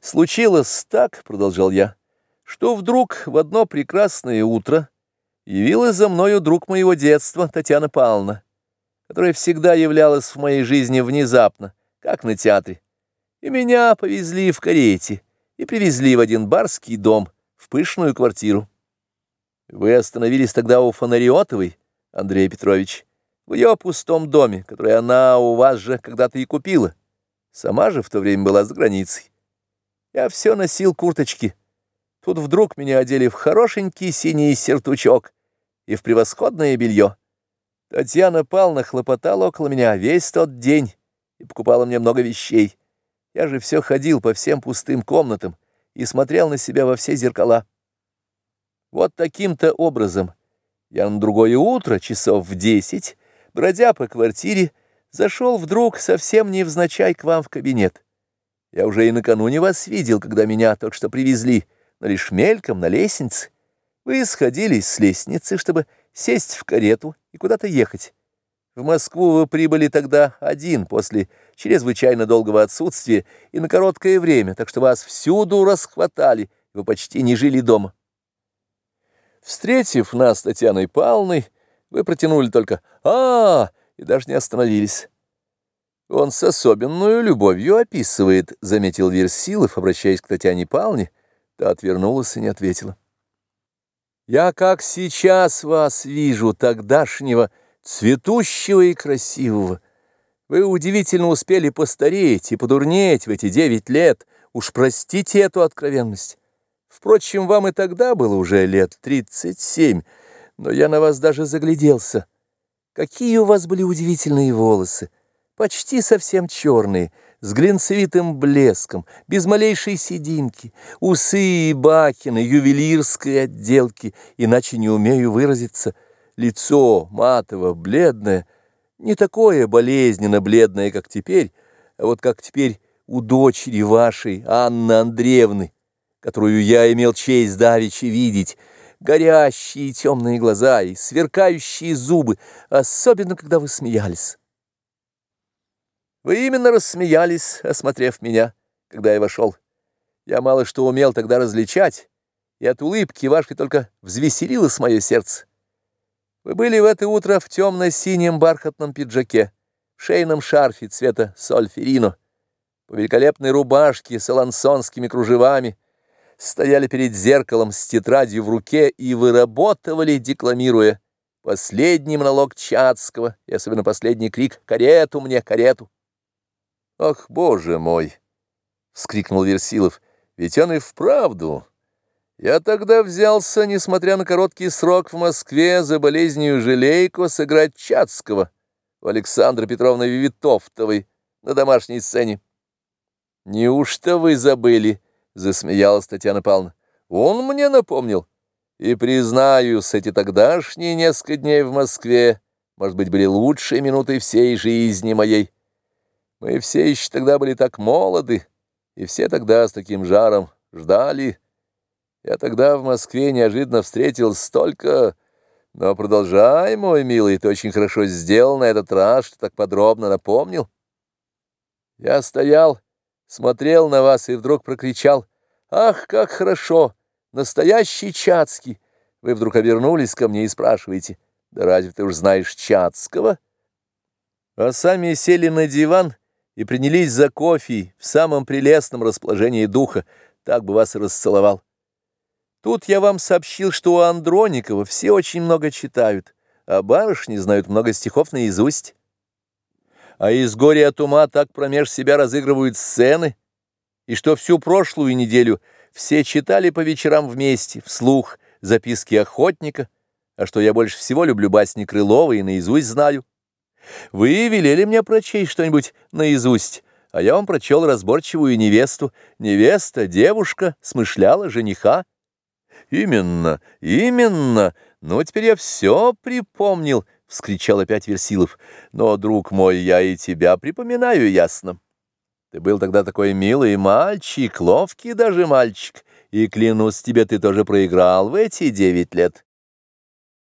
Случилось так, — продолжал я, — что вдруг в одно прекрасное утро явилась за мною друг моего детства Татьяна Павловна, которая всегда являлась в моей жизни внезапно, как на театре, и меня повезли в карете и привезли в один барский дом, в пышную квартиру. Вы остановились тогда у Фонариотовой, Андрей Петрович, в ее пустом доме, который она у вас же когда-то и купила. Сама же в то время была за границей. Я все носил курточки. Тут вдруг меня одели в хорошенький синий сертучок и в превосходное белье. Татьяна Павловна хлопотала около меня весь тот день и покупала мне много вещей. Я же все ходил по всем пустым комнатам и смотрел на себя во все зеркала. Вот таким-то образом я на другое утро, часов в десять, бродя по квартире, зашел вдруг совсем невзначай к вам в кабинет. Я уже и накануне вас видел, когда меня только что привезли, но лишь мельком на лестнице. Вы сходились с лестницы, чтобы сесть в карету и куда-то ехать. В Москву вы прибыли тогда один после чрезвычайно долгого отсутствия и на короткое время, так что вас всюду расхватали, вы почти не жили дома. Встретив нас с Татьяной Павловной, вы протянули только «А!» и даже не остановились. Он с особенную любовью описывает, — заметил Версилов, обращаясь к Татьяне Павловне, та отвернулась и не ответила. Я как сейчас вас вижу, тогдашнего, цветущего и красивого. Вы удивительно успели постареть и подурнеть в эти девять лет, уж простите эту откровенность. Впрочем, вам и тогда было уже лет тридцать семь, но я на вас даже загляделся. Какие у вас были удивительные волосы! Почти совсем черные, с глинцевитым блеском, без малейшей сединки, усы и бакины, ювелирской отделки, иначе не умею выразиться, лицо матово, бледное, не такое болезненно бледное, как теперь, а вот как теперь у дочери вашей, Анны Андреевны, которую я имел честь давеча видеть, горящие темные глаза и сверкающие зубы, особенно когда вы смеялись. Вы именно рассмеялись, осмотрев меня, когда я вошел. Я мало что умел тогда различать, и от улыбки вашей только взвеселилось мое сердце. Вы были в это утро в темно-синем бархатном пиджаке, в шейном шарфе цвета сольферино, по великолепной рубашке с алансонскими кружевами, стояли перед зеркалом с тетрадью в руке и выработывали, декламируя, последний монолог Чацкого и особенно последний крик «Карету мне, карету!» «Ах, боже мой!» — вскрикнул Версилов. «Ведь он и вправду...» Я тогда взялся, несмотря на короткий срок в Москве, за болезнью Желейко сыграть Чацкого у Александры Петровны Вивитовтовой на домашней сцене. «Неужто вы забыли?» — засмеялась Татьяна Павловна. «Он мне напомнил. И, признаюсь, эти тогдашние несколько дней в Москве, может быть, были лучшие минуты всей жизни моей». Мы все еще тогда были так молоды, и все тогда с таким жаром ждали. Я тогда в Москве неожиданно встретил столько... Но продолжай, мой милый, ты очень хорошо сделал на этот раз, что так подробно напомнил. Я стоял, смотрел на вас и вдруг прокричал. «Ах, как хорошо! Настоящий Чацкий!» Вы вдруг обернулись ко мне и спрашиваете. «Да разве ты уж знаешь Чацкого?» А сами сели на диван и принялись за кофе в самом прелестном расположении духа, так бы вас и расцеловал. Тут я вам сообщил, что у Андроникова все очень много читают, а барышни знают много стихов наизусть. А из горя от ума так промеж себя разыгрывают сцены, и что всю прошлую неделю все читали по вечерам вместе, вслух, записки охотника, а что я больше всего люблю басни Крылова и наизусть знаю. Вы велели мне прочесть что-нибудь наизусть, а я вам прочел разборчивую невесту. Невеста, девушка, смышляла жениха. Именно, именно. Ну, теперь я все припомнил, — вскричал опять Версилов. Но, друг мой, я и тебя припоминаю ясно. Ты был тогда такой милый мальчик, ловкий даже мальчик, и, клянусь тебе, ты тоже проиграл в эти девять лет.